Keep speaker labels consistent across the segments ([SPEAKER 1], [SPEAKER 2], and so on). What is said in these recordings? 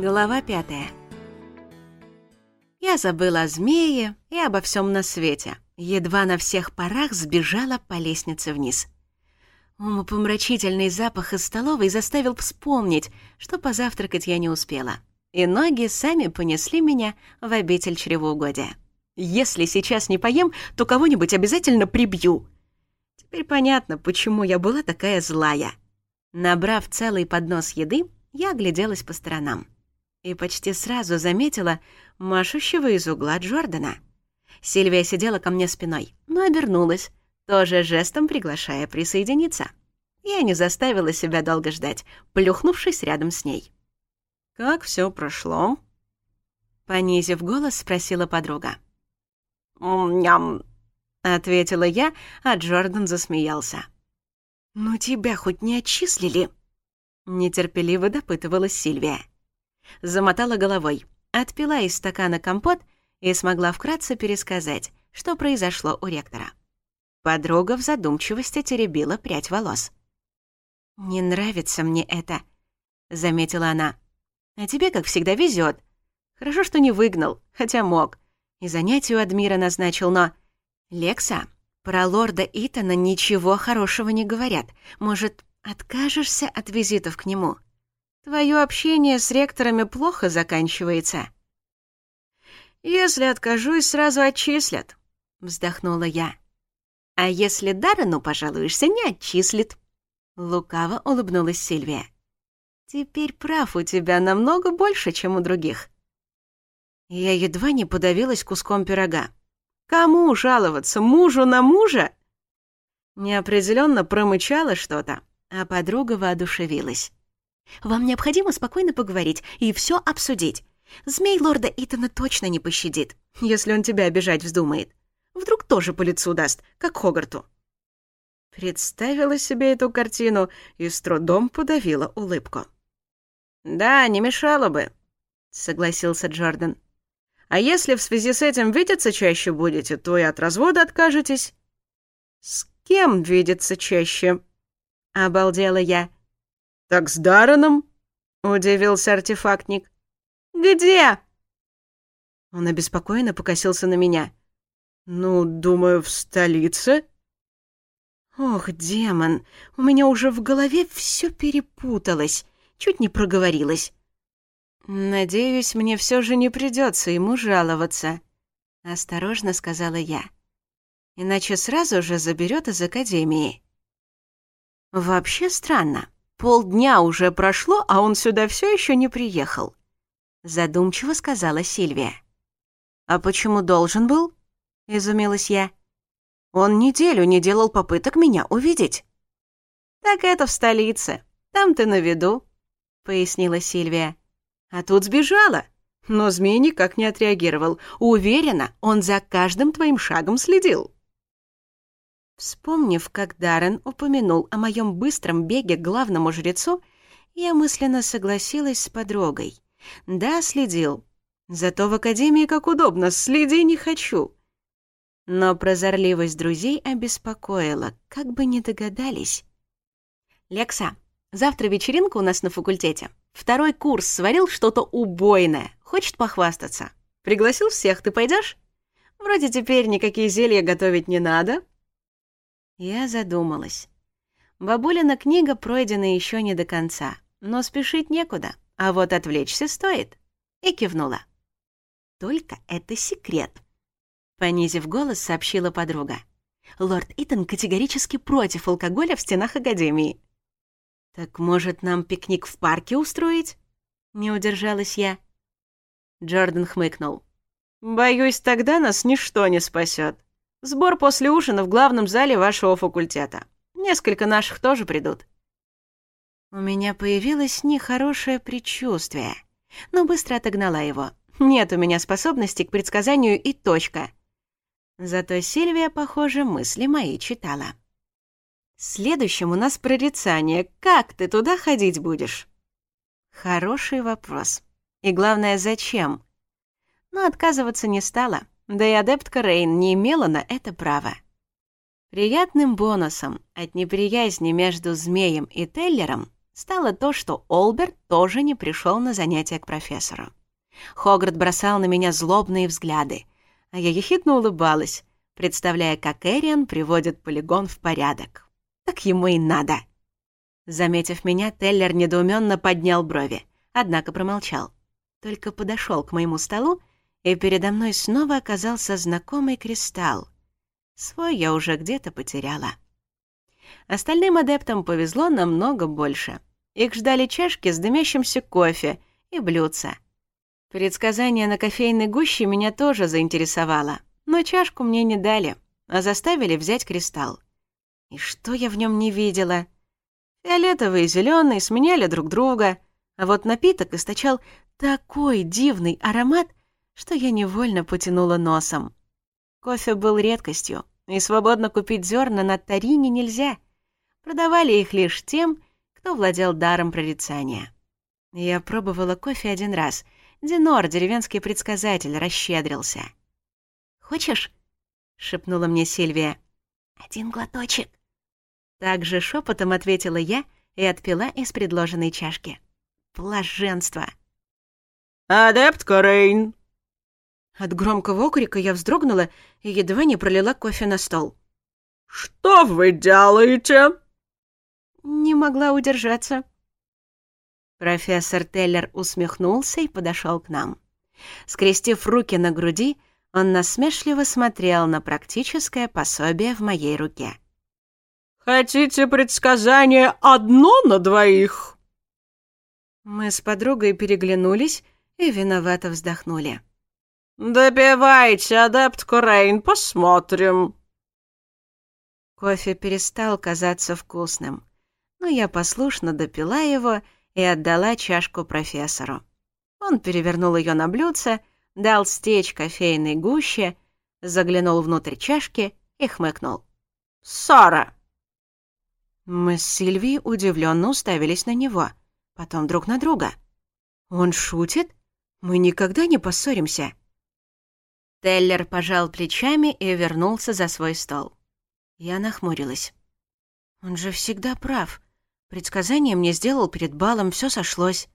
[SPEAKER 1] Глава пятая. Я забыла о змее и обо всем на свете. Едва на всех парах сбежала по лестнице вниз. Умопомрачительный запах из столовой заставил вспомнить, что позавтракать я не успела. И ноги сами понесли меня в обитель чревоугодия. «Если сейчас не поем, то кого-нибудь обязательно прибью!» Теперь понятно, почему я была такая злая. Набрав целый поднос еды, я огляделась по сторонам. И почти сразу заметила машущего из угла Джордана. Сильвия сидела ко мне спиной, но обернулась, тоже жестом приглашая присоединиться. Я не заставила себя долго ждать, плюхнувшись рядом с ней. «Как все прошло?» Понизив голос, спросила подруга. «Ням», — ответила я, а Джордан засмеялся. «Ну тебя хоть не отчислили?» Нетерпеливо допытывалась Сильвия замотала головой, отпила из стакана компот и смогла вкратце пересказать, что произошло у ректора. Подруга в задумчивости теребила прядь волос. «Не нравится мне это», — заметила она. «А тебе, как всегда, везет. Хорошо, что не выгнал, хотя мог. И занятие у Адмира назначил, но... Лекса, про лорда Итана ничего хорошего не говорят. Может, откажешься от визитов к нему?» Твое общение с ректорами плохо заканчивается». «Если откажусь, сразу отчислят», — вздохнула я. «А если Даррену пожалуешься, не отчислит», — лукаво улыбнулась Сильвия. «Теперь прав у тебя намного больше, чем у других». Я едва не подавилась куском пирога. «Кому жаловаться? Мужу на мужа?» Неопределенно промычала что-то, а подруга воодушевилась. Вам необходимо спокойно поговорить и все обсудить. Змей лорда Итана точно не пощадит, если он тебя обижать вздумает. Вдруг тоже по лицу даст, как Хогарту». Представила себе эту картину и с трудом подавила улыбку. «Да, не мешало бы», — согласился Джордан. «А если в связи с этим видеться чаще будете, то и от развода откажетесь». «С кем видеться чаще?» — обалдела я. «Так с Дараном? — удивился артефактник. «Где?» Он обеспокоенно покосился на меня. «Ну, думаю, в столице». «Ох, демон, у меня уже в голове все перепуталось, чуть не проговорилось. «Надеюсь, мне все же не придется ему жаловаться», — осторожно сказала я. «Иначе сразу же заберет из академии». «Вообще странно. Полдня уже прошло, а он сюда все еще не приехал», — задумчиво сказала Сильвия. «А почему должен был?» — изумилась я. «Он неделю не делал попыток меня увидеть». «Так это в столице. Там ты на виду», — пояснила Сильвия. «А тут сбежала». Но змей никак не отреагировал. Уверена, он за каждым твоим шагом следил. Вспомнив, как Даррен упомянул о моем быстром беге к главному жрецу, я мысленно согласилась с подругой. Да, следил. Зато в академии как удобно, следи не хочу. Но прозорливость друзей обеспокоила, как бы не догадались. «Лекса, завтра вечеринка у нас на факультете. Второй курс сварил что-то убойное, хочет похвастаться. Пригласил всех, ты пойдешь? Вроде теперь никакие зелья готовить не надо, я задумалась. Бабулина книга пройдена еще не до конца, но спешить некуда, а вот отвлечься стоит. И кивнула. «Только это секрет», — понизив голос, сообщила подруга. «Лорд Итан категорически против алкоголя в стенах Академии». «Так, может, нам пикник в парке устроить?» — не удержалась я. Джордан хмыкнул. «Боюсь, тогда нас ничто не спасет. Сбор после ужина в главном зале вашего факультета. Несколько наших тоже придут». У меня появилось нехорошее предчувствие, но быстро отогнала его. Нет у меня способности к предсказанию и точка. Зато Сильвия, похоже, мысли мои читала. «Следующим у нас прорицание. Как ты туда ходить будешь?» Хороший вопрос. И главное, зачем? Но отказываться не стала. Да и адептка Рейн не имела на это права. Приятным бонусом от неприязни между змеем и Теллером стало то, что Олберт тоже не пришел на занятия к профессору. Хогарт бросал на меня злобные взгляды, а я ехидно улыбалась, представляя, как Эриан приводит полигон в порядок. Так ему и надо. Заметив меня, Теллер недоуменно поднял брови, однако промолчал. Только подошел к моему столу и передо мной снова оказался знакомый кристалл. Свой я уже где-то потеряла. Остальным адептам повезло намного больше. Их ждали чашки с дымящимся кофе и блюдца. Предсказание на кофейной гуще меня тоже заинтересовало, но чашку мне не дали, а заставили взять кристалл. И что я в нем не видела? Фиолетовый и зеленый сменяли друг друга, а вот напиток источал такой дивный аромат, что я невольно потянула носом. Кофе был редкостью, и свободно купить зерна на Тарине нельзя. Продавали их лишь тем, кто владел даром прорицания. Я пробовала кофе один раз. Динор, деревенский предсказатель, расщедрился. «Хочешь?» — шепнула мне Сильвия. «Один глоточек». Также шепотом ответила я и отпила из предложенной чашки. «Блаженство!»
[SPEAKER 2] «Адепт Корейн!»
[SPEAKER 1] От громкого окрика я вздрогнула и едва не пролила кофе на стол.
[SPEAKER 2] «Что вы делаете?»
[SPEAKER 1] Не могла удержаться. Профессор Теллер усмехнулся и подошел к нам. Скрестив руки на груди, он насмешливо смотрел на практическое пособие в моей руке.
[SPEAKER 2] «Хотите предсказание одно на двоих?»
[SPEAKER 1] Мы с подругой переглянулись и виновато вздохнули.
[SPEAKER 2] «Добивайте, адепт Курейн, посмотрим!»
[SPEAKER 1] Кофе перестал казаться вкусным, но я послушно допила его и отдала чашку профессору. Он перевернул ее на блюдце, дал стечь кофейной гуще, заглянул внутрь чашки и хмыкнул.
[SPEAKER 2] «Ссора!»
[SPEAKER 1] Мы с Сильвией удивленно уставились на него, потом друг на друга. «Он шутит? Мы никогда не поссоримся!» Теллер пожал плечами и вернулся за свой стол. Я нахмурилась. «Он же всегда прав. Предсказание мне сделал перед балом, все сошлось».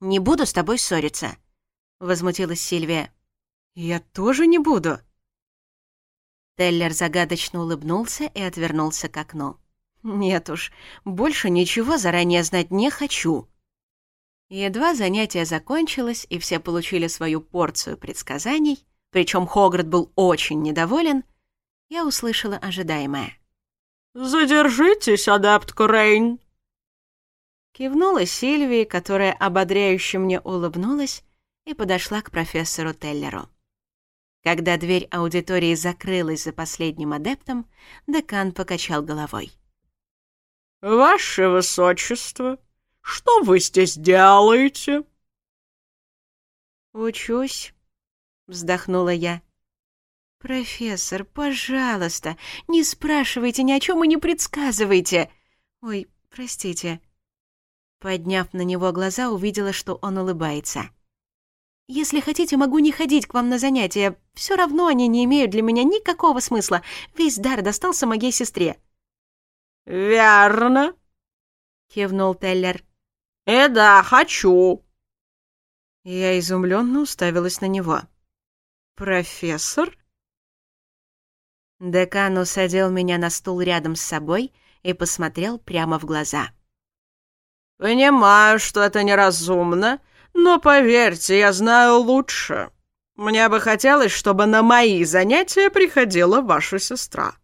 [SPEAKER 1] «Не буду с тобой ссориться», — возмутилась Сильвия. «Я тоже не буду». Теллер загадочно улыбнулся и отвернулся к окну. «Нет уж, больше ничего заранее знать не хочу». Едва занятие закончилось, и все получили свою порцию предсказаний, причем Хоград был очень недоволен, я услышала ожидаемое.
[SPEAKER 2] «Задержитесь, адапт Крейн!»
[SPEAKER 1] Кивнула Сильвии, которая ободряюще мне улыбнулась и подошла к профессору Теллеру. Когда дверь аудитории закрылась за последним адептом, декан покачал головой.
[SPEAKER 2] «Ваше высочество, что вы здесь делаете?»
[SPEAKER 1] «Учусь», вздохнула я. «Профессор, пожалуйста, не спрашивайте ни о чем и не предсказывайте. Ой, простите». Подняв на него глаза, увидела, что он улыбается. «Если хотите, могу не ходить к вам на занятия. Все равно они не имеют для меня никакого смысла. Весь дар достался моей сестре».
[SPEAKER 2] «Верно», — кивнул Теллер. «Э, да, хочу».
[SPEAKER 1] Я изумленно уставилась на него.
[SPEAKER 2] «Профессор?»
[SPEAKER 1] Декан усадил меня на стул рядом с собой и посмотрел прямо в глаза.
[SPEAKER 2] «Понимаю, что это неразумно, но, поверьте, я знаю лучше. Мне бы хотелось, чтобы на мои занятия приходила ваша сестра».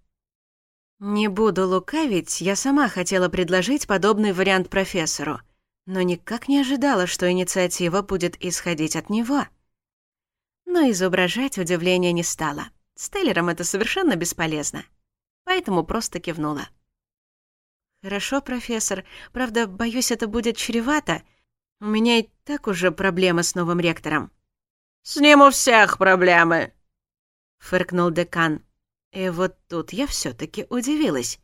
[SPEAKER 1] Не буду лукавить, я сама хотела предложить подобный вариант профессору, но никак не ожидала, что инициатива будет исходить от него но изображать удивление не стала. С Теллером это совершенно бесполезно. Поэтому просто кивнула. «Хорошо, профессор. Правда, боюсь, это будет чревато. У меня и так уже проблемы с новым ректором».
[SPEAKER 2] «С ним у всех проблемы!»
[SPEAKER 1] — фыркнул декан. И вот тут я все таки удивилась.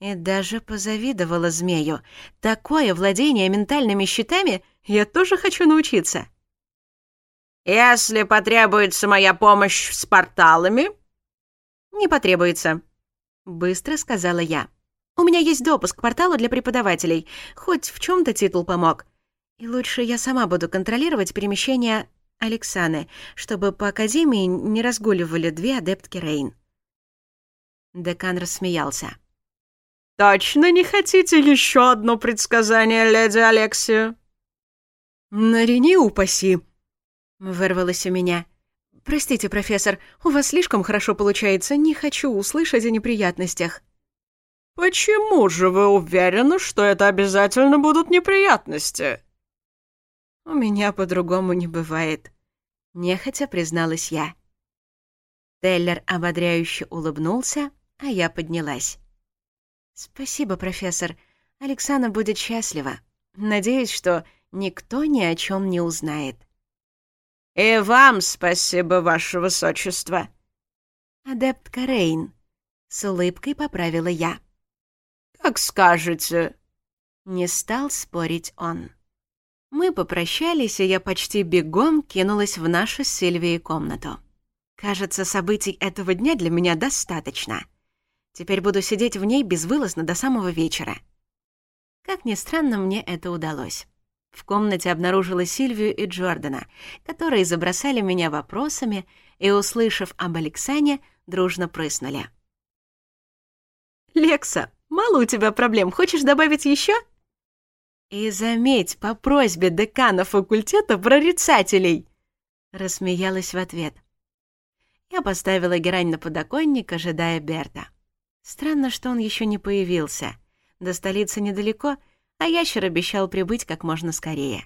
[SPEAKER 1] И даже позавидовала змею. Такое владение ментальными щитами я тоже хочу научиться.
[SPEAKER 2] «Если потребуется моя помощь с порталами...»
[SPEAKER 1] «Не потребуется», — быстро сказала я. «У меня есть допуск к порталу для преподавателей. Хоть в чем то титул помог. И лучше я сама буду контролировать перемещение Алексаны, чтобы по Академии не разгуливали две адептки Рейн». Декан рассмеялся.
[SPEAKER 2] «Точно не хотите еще одно предсказание, леди Алексия?»
[SPEAKER 1] «Нарени упаси!» Вырвалось у меня. «Простите, профессор, у вас слишком хорошо получается, не хочу услышать о неприятностях».
[SPEAKER 2] «Почему же вы уверены, что это обязательно будут неприятности?»
[SPEAKER 1] «У меня по-другому не бывает», — нехотя призналась я. Теллер ободряюще улыбнулся, а я поднялась. «Спасибо, профессор. Александра будет счастлива. Надеюсь, что никто ни о чем не узнает».
[SPEAKER 2] «И вам спасибо, ваше высочество!»
[SPEAKER 1] «Адепт Карейн», — с улыбкой поправила я.
[SPEAKER 2] «Как скажете!»
[SPEAKER 1] Не стал спорить он. Мы попрощались, и я почти бегом кинулась в нашу Сильвии комнату. Кажется, событий этого дня для меня достаточно. Теперь буду сидеть в ней безвылазно до самого вечера. Как ни странно, мне это удалось. В комнате обнаружила Сильвию и Джордана, которые забросали меня вопросами и, услышав об Алексане, дружно прыснули. «Лекса, мало у тебя проблем, хочешь добавить еще?» «И заметь, по просьбе декана факультета прорицателей!» Рассмеялась в ответ. Я поставила герань на подоконник, ожидая Берта. Странно, что он еще не появился. До столицы недалеко — а ящер обещал прибыть как можно скорее.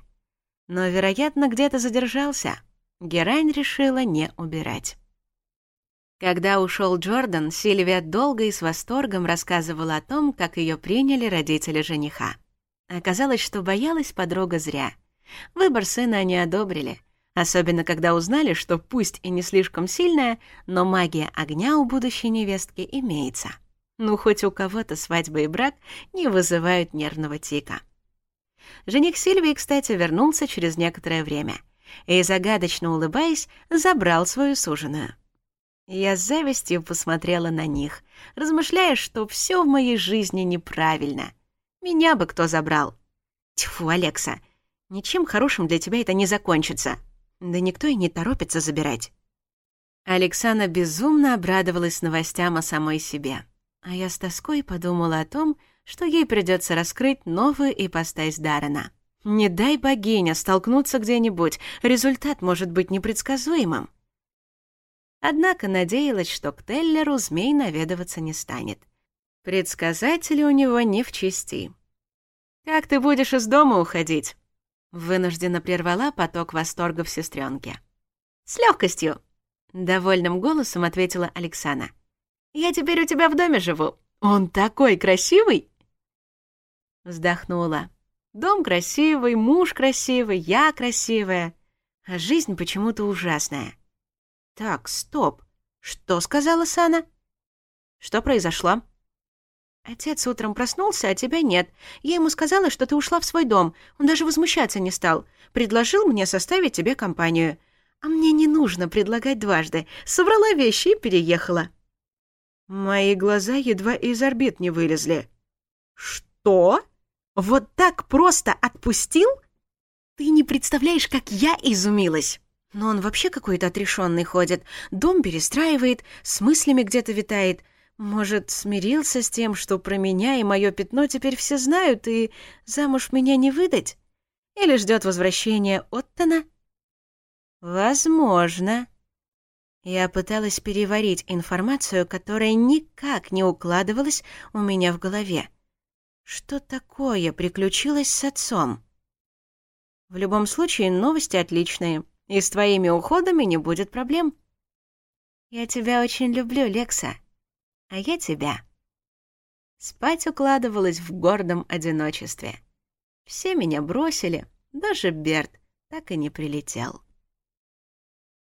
[SPEAKER 1] Но, вероятно, где-то задержался. Герань решила не убирать. Когда ушел Джордан, Сильвия долго и с восторгом рассказывала о том, как ее приняли родители жениха. Оказалось, что боялась подруга зря. Выбор сына они одобрили, особенно когда узнали, что пусть и не слишком сильная, но магия огня у будущей невестки имеется. Ну, хоть у кого-то свадьба и брак не вызывают нервного тика. Жених Сильвии, кстати, вернулся через некоторое время и, загадочно улыбаясь, забрал свою суженую. Я с завистью посмотрела на них, размышляя, что все в моей жизни неправильно. Меня бы кто забрал. Тьфу, Алекса, ничем хорошим для тебя это не закончится. Да никто и не торопится забирать. Александра безумно обрадовалась новостям о самой себе. А я с тоской подумала о том, что ей придется раскрыть новую ипостась Даррена. Не дай богиня столкнуться где-нибудь, результат может быть непредсказуемым. Однако надеялась, что к Теллеру змей наведываться не станет. Предсказатели у него не в чести. «Как ты будешь из дома уходить?» Вынужденно прервала поток восторгов сестренки. «С легкостью!» — довольным голосом ответила Александра. Я теперь у тебя в доме живу. Он такой красивый!» Вздохнула. «Дом красивый, муж красивый, я красивая, а жизнь почему-то ужасная». «Так, стоп. Что сказала Сана?» «Что произошло?» «Отец утром проснулся, а тебя нет. Я ему сказала, что ты ушла в свой дом. Он даже возмущаться не стал. Предложил мне составить тебе компанию. А мне не нужно предлагать дважды. Собрала вещи и переехала». Мои глаза едва из орбит не вылезли. «Что? Вот так просто отпустил?» «Ты не представляешь, как я изумилась!» Но он вообще какой-то отрешенный ходит. Дом перестраивает, с мыслями где-то витает. Может, смирился с тем, что про меня и мое пятно теперь все знают, и замуж меня не выдать? Или ждет возвращения Оттона? Возможно. Я пыталась переварить информацию, которая никак не укладывалась у меня в голове. Что такое приключилось с отцом? В любом случае, новости отличные, и с твоими уходами не будет проблем. Я тебя очень люблю, Лекса. А я тебя. Спать укладывалась в гордом одиночестве. Все меня бросили, даже Берт так и не прилетел.